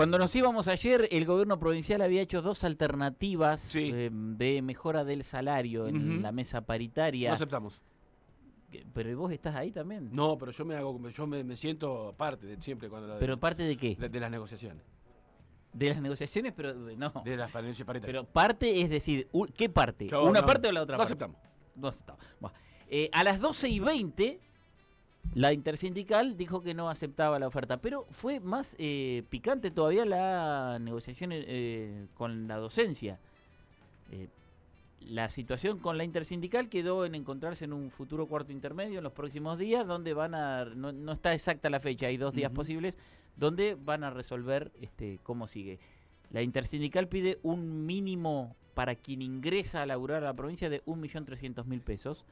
Cuando nos íbamos ayer, el gobierno provincial había hecho dos alternativas Sí. eh, de mejora del salario en la mesa No paritaria. aceptamos. Pero vos estás ahí también. No, pero yo me hago, yo me, me siento parte de siempre cuando la- Pero parte de qué? de, de las negociaciones, De las negociaciones, pero eh, no. de las paritarias. Pero parte es decir, ¿qué parte? Yo ¿Una no- parte o la otra No parte? aceptamos. No aceptamos. Buah. Eh, a las 12 y 20, la intersindical dijo que no aceptaba la oferta, pero fue más eh, picante todavía la negociación eh, con la docencia. Eh, la situación con la intersindical quedó en encontrarse en un futuro cuarto intermedio en los próximos días, donde van a, no, no está exacta la fecha, hay dos días posibles, donde van a resolver este, cómo sigue. La intersindical pide un mínimo para quien ingresa a laburar a la provincia de 1.300.000 pesos.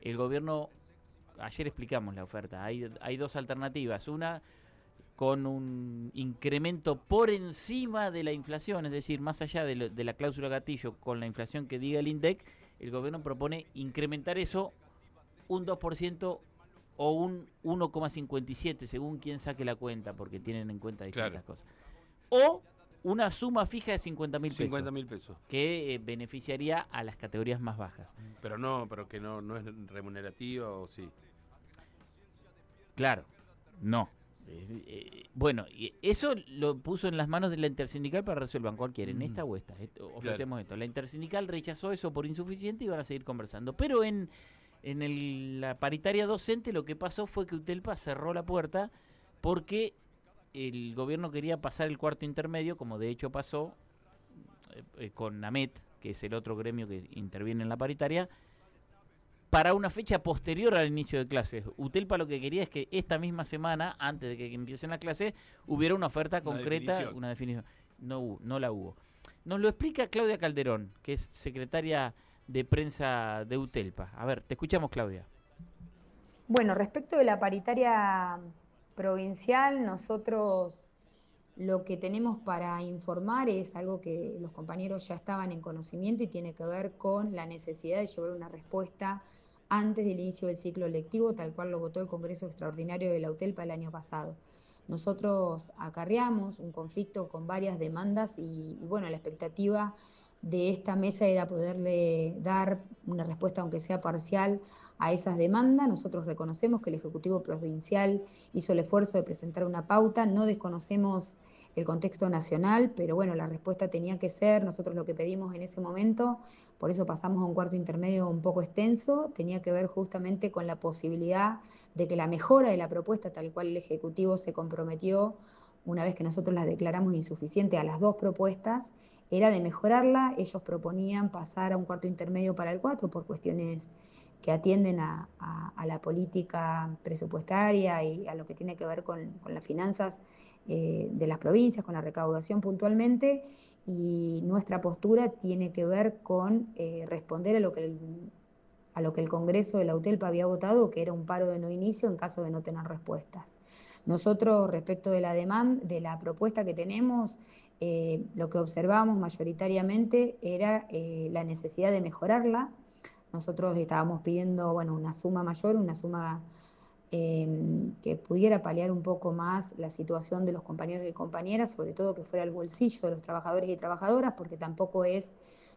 El gobierno, ayer explicamos la oferta, hay, hay dos alternativas. Una con un incremento por encima de la inflación, es decir, más allá de, lo- de la cláusula gatillo con la inflación que diga el INDEC, el gobierno propone incrementar eso un 2% o un 1,57 según quien saque la cuenta, porque tienen en cuenta distintas Claro. cosas. O una suma fija de 50 mil pesos, 50 mil pesos. que eh, beneficiaría a las categorías más bajas. Pero no, pero que no, no es remunerativa o sí. Claro, no. Eh, bueno, eso lo puso en las manos de la intersindical para resuelvan cualquiera, en Mm. esta o esta. ofrecemos esto. La intersindical rechazó eso por insuficiente y van a seguir conversando. Pero en, en el- la paritaria docente lo que pasó fue que Utelpa cerró la puerta porque el gobierno quería pasar el cuarto intermedio, como de hecho pasó eh, eh, con NAMET, que es el otro gremio que interviene en la paritaria, para una fecha posterior al inicio de clases. Utelpa lo que quería es que esta misma semana, antes de que empiecen las clases, hubiera una oferta Una concreta, definición. una definición. No, no la hubo. Nos lo explica Claudia Calderón, que es secretaria de prensa de Utelpa. A ver, te escuchamos, Claudia. Bueno, respecto de la paritaria provincial, nosotros lo que tenemos para informar es algo que los compañeros ya estaban en conocimiento y tiene que ver con la necesidad de llevar una respuesta antes del inicio del ciclo lectivo, tal cual lo votó el Congreso Extraordinario de la UTELPA el año pasado. Nosotros acarreamos un conflicto con varias demandas y bueno, la expectativa de esta mesa era poderle dar una respuesta, aunque sea parcial, a esas demandas. Nosotros reconocemos que el Ejecutivo Provincial hizo el esfuerzo de presentar una pauta, no desconocemos el contexto nacional, pero bueno, la respuesta tenía que ser, nosotros lo que pedimos en ese momento, por eso pasamos a un cuarto intermedio un poco extenso, tenía que ver justamente con la posibilidad de que la mejora de la propuesta, tal cual el Ejecutivo se comprometió, una vez que nosotros las declaramos insuficiente a las dos propuestas, era de mejorarla. Ellos proponían pasar a un cuarto intermedio para el 4 por cuestiones que atienden a, a- a la política presupuestaria y a lo que tiene que ver con, con las finanzas eh, de las provincias, con la recaudación puntualmente. Y nuestra postura tiene que ver con eh, responder a lo que el, a lo que el Congreso de la UTELPA había votado, que era un paro de no inicio en caso de no tener respuestas. Nosotros, respecto de la demanda, de la propuesta que tenemos, eh, lo que observamos mayoritariamente era la necesidad de mejorarla. Nosotros estábamos pidiendo, bueno, una suma mayor, una suma eh, que pudiera paliar un poco más la situación de los compañeros y compañeras, sobre todo que fuera el bolsillo de los trabajadores y trabajadoras, porque tampoco es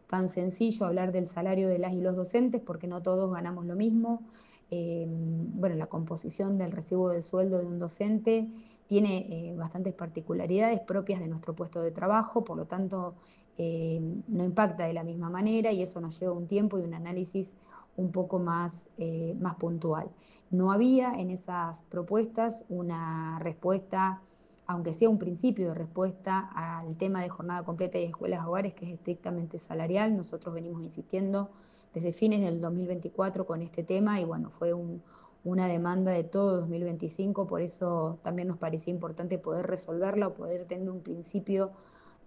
tan sencillo hablar del salario de las y los docentes, porque no todos ganamos lo mismo. Eh, bueno, la composición del recibo de sueldo de un docente tiene eh, bastantes particularidades propias de nuestro puesto de trabajo, por lo tanto eh, no impacta de la misma manera y eso nos lleva un tiempo y un análisis un poco más, eh, más puntual. No había en esas propuestas una respuesta, aunque sea un principio de respuesta al tema de jornada completa y escuelas hogares, que es estrictamente salarial. Nosotros venimos insistiendo desde fines del 2024 con este tema y bueno, fue un, una demanda de todo 2025, por eso también nos parecía importante poder resolverla o poder tener un principio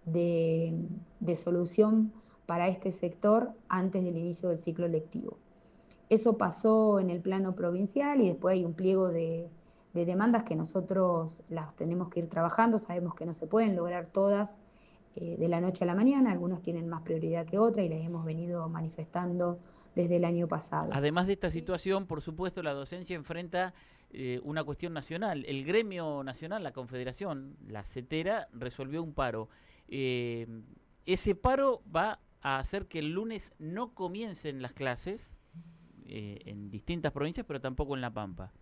de, de solución para este sector antes del inicio del ciclo lectivo. Eso pasó en el plano provincial y después hay un pliego de, de demandas que nosotros las tenemos que ir trabajando, sabemos que no se pueden lograr todas eh, de la noche a la mañana, algunas tienen más prioridad que otras y las hemos venido manifestando desde el año pasado. Además de esta situación, por supuesto, la docencia enfrenta eh, una cuestión nacional. El gremio nacional, la confederación, la CETERA, resolvió un paro. Eh, ese paro va a hacer que el lunes no comiencen las clases eh, en distintas provincias, pero tampoco en La Pampa.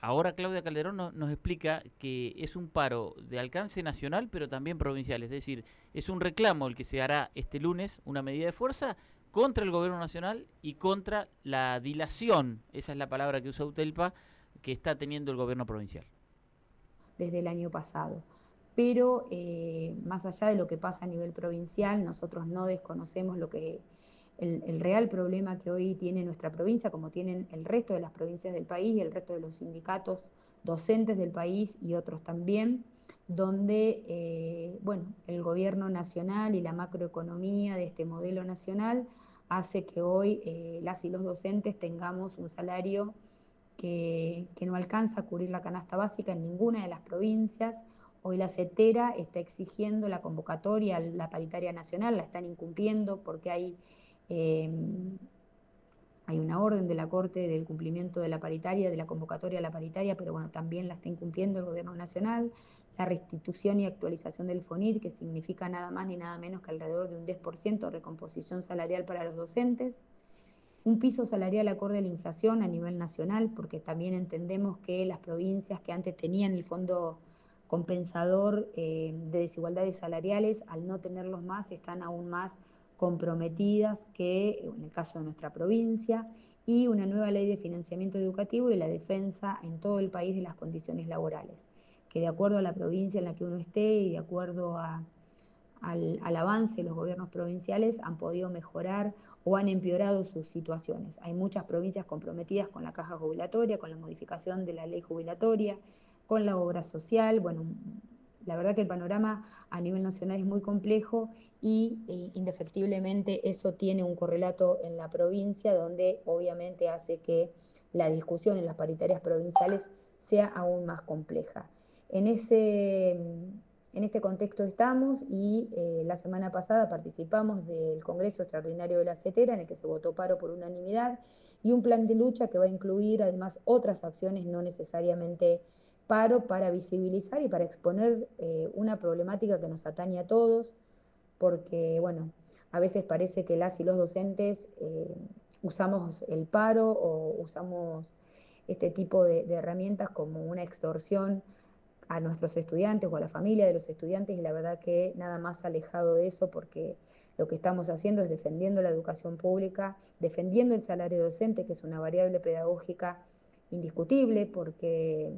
ahora Claudia Calderón nos explica que es un paro de alcance nacional, pero también provincial. Es decir, es un reclamo el que se hará este lunes, una medida de fuerza, contra el gobierno nacional y contra la dilación, esa es la palabra que usa Utelpa, que está teniendo el gobierno provincial. Desde el año pasado. Pero eh, más allá de lo que pasa a nivel provincial, nosotros no desconocemos lo que el, real problema que hoy tiene nuestra provincia, como tienen el resto de las provincias del país y el resto de los sindicatos docentes del país y otros también, donde eh, bueno, el gobierno nacional y la macroeconomía de este modelo nacional hace que hoy eh, las y los docentes tengamos un salario que, no alcanza a cubrir la canasta básica en ninguna de las provincias. Hoy la CETERA está exigiendo la convocatoria, la paritaria nacional, la están incumpliendo porque hay eh, hay una orden de la Corte del cumplimiento de la paritaria, de la convocatoria a la paritaria, pero bueno, también la está incumpliendo el Gobierno Nacional. La restitución y actualización del FONID, que significa nada más ni nada menos que alrededor de un 10% de recomposición salarial para los docentes. Un piso salarial acorde a la inflación a nivel nacional, porque también entendemos que las provincias que antes tenían el fondo compensador eh, de desigualdades salariales, al no tenerlos más, están aún más comprometidas que en el caso de nuestra provincia y una nueva ley de financiamiento educativo y la defensa en todo el país de las condiciones laborales, que de acuerdo a la provincia en la que uno esté y de acuerdo al, al, avance de los gobiernos provinciales han podido mejorar o han empeorado sus situaciones. Hay muchas provincias comprometidas con la caja jubilatoria, con la modificación de la ley jubilatoria, con la obra social, bueno, la verdad que el panorama a nivel nacional es muy complejo y eh, indefectiblemente eso tiene un correlato en la provincia donde obviamente hace que la discusión en las paritarias provinciales sea aún más compleja. En, ese, en este contexto estamos y eh, la semana pasada participamos del Congreso Extraordinario de la CETERA en el que se votó paro por unanimidad y un plan de lucha que va a incluir además otras acciones no necesariamente paro para visibilizar y para exponer eh, una problemática que nos atañe a todos, porque, bueno, a veces parece que las y los docentes eh, usamos el paro o usamos este tipo de, herramientas como una extorsión a nuestros estudiantes o a la familia de los estudiantes y la verdad que nada más alejado de eso porque lo que estamos haciendo es defendiendo la educación pública, defendiendo el salario docente, que es una variable pedagógica indiscutible porque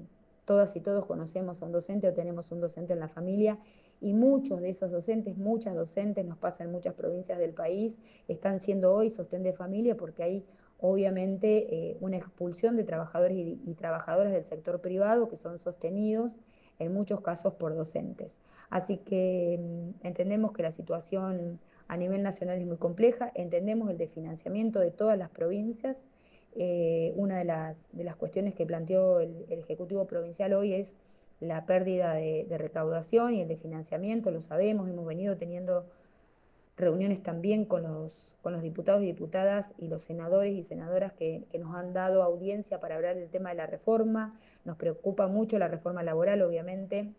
todas y todos conocemos a un docente o tenemos un docente en la familia y muchos de esos docentes, muchas docentes, nos pasa en muchas provincias del país, están siendo hoy sostén de familia porque hay obviamente eh, una expulsión de trabajadores y, y, trabajadoras del sector privado que son sostenidos en muchos casos por docentes. Así que mm, entendemos que la situación a nivel nacional es muy compleja, entendemos el desfinanciamiento de todas las provincias eh, una de las, de las, cuestiones que planteó el, Ejecutivo Provincial hoy es la pérdida de, recaudación y el de financiamiento, lo sabemos, hemos venido teniendo reuniones también con los, con los diputados y diputadas y los senadores y senadoras que, nos han dado audiencia para hablar del tema de la reforma. Nos preocupa mucho la reforma laboral, obviamente.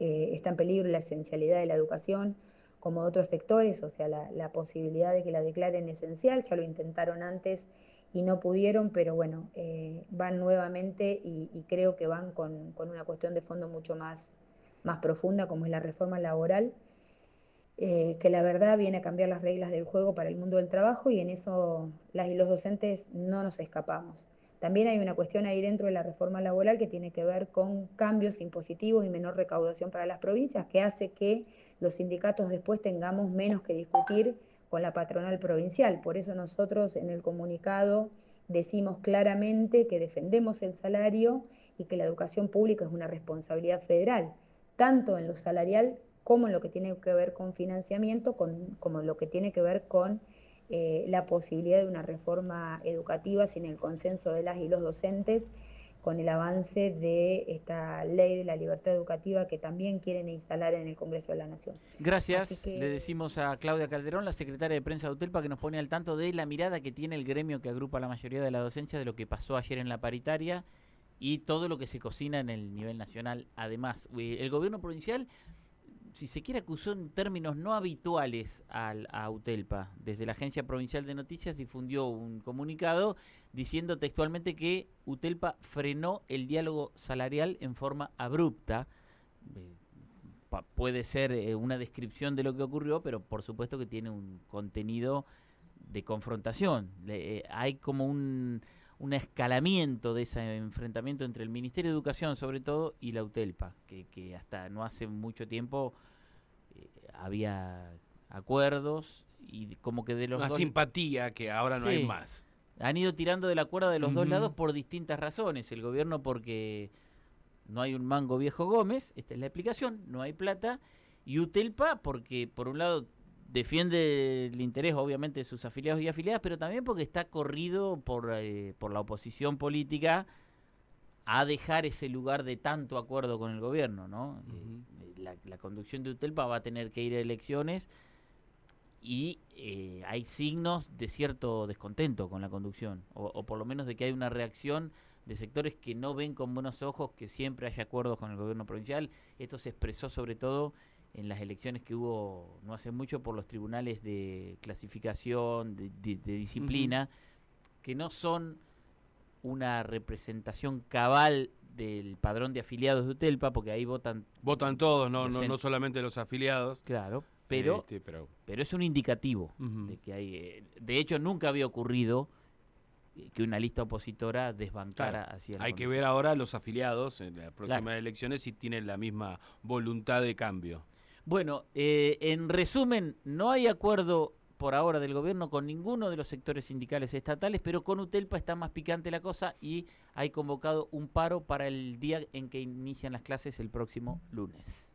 Eh, está en peligro la esencialidad de la educación, como de otros sectores, o sea, la posibilidad de que la declaren esencial, ya lo intentaron antes y no pudieron, pero bueno, eh, van nuevamente y, creo que van con, una cuestión de fondo mucho más, más profunda, como es la reforma laboral, eh, que la verdad viene a cambiar las reglas del juego para el mundo del trabajo y en eso las y los docentes no nos escapamos. También hay una cuestión ahí dentro de la reforma laboral que tiene que ver con cambios impositivos y menor recaudación para las provincias, que hace que los sindicatos después tengamos menos que discutir con la patronal provincial. Por eso nosotros en el comunicado decimos claramente que defendemos el salario y que la educación pública es una responsabilidad federal, tanto en lo salarial como en lo que tiene que ver con financiamiento, como en lo que tiene que ver con eh, la posibilidad de una reforma educativa sin el consenso de las y los docentes, con el avance de esta ley de la libertad educativa que también quieren instalar en el Congreso de la Nación. Gracias. Le decimos a Claudia Calderón, la secretaria de prensa de UTELPA, que nos pone al tanto de la mirada que tiene el gremio que agrupa la mayoría de la docencia de lo que pasó ayer en la paritaria y todo lo que se cocina en el nivel nacional. Además, el gobierno provincial si se quiere, acusó en términos no habituales al, a UTELPA. Desde la Agencia Provincial de Noticias difundió un comunicado diciendo textualmente que UTELPA frenó el diálogo salarial en forma abrupta. Eh, puede ser eh, una descripción de lo que ocurrió, pero por supuesto que tiene un contenido de confrontación. Eh, hay como un, un escalamiento de ese enfrentamiento entre el Ministerio de Educación, sobre todo, y la UTELPA, que, que hasta no hace mucho tiempo eh, había acuerdos y como que de los Una simpatía que ahora no hay más. Han ido tirando de la cuerda de los dos lados por distintas razones. El gobierno porque no hay un mango viejo Gómez, esta es la explicación, no hay plata, y UTELPA porque por un lado defiende el interés obviamente de sus afiliados y afiliadas, pero también porque está corrido por, eh, por la oposición política a dejar ese lugar de tanto acuerdo con el gobierno, ¿no? Eh, la, conducción de UTELPA va a tener que ir a elecciones y eh, hay signos de cierto descontento con la conducción, o, o, por lo menos de que hay una reacción de sectores que no ven con buenos ojos que siempre haya acuerdos con el gobierno provincial. Esto se expresó sobre todo en las elecciones que hubo no hace mucho por los tribunales de clasificación, de, disciplina, que no son una representación cabal del padrón de afiliados de UTELPA, porque ahí votan... Votan todos, no, no, no solamente los afiliados. Claro, pero, este, pero... pero es un indicativo de que hay... Eh, de hecho, nunca había ocurrido que una lista opositora desbancara hacia Hay que ver ahora los afiliados en las próximas elecciones si tienen la misma voluntad de cambio. Bueno, eh, en resumen, no hay acuerdo por ahora del gobierno con ninguno de los sectores sindicales estatales, pero con UTELPA está más picante la cosa y hay convocado un paro para el día en que inician las clases el próximo lunes.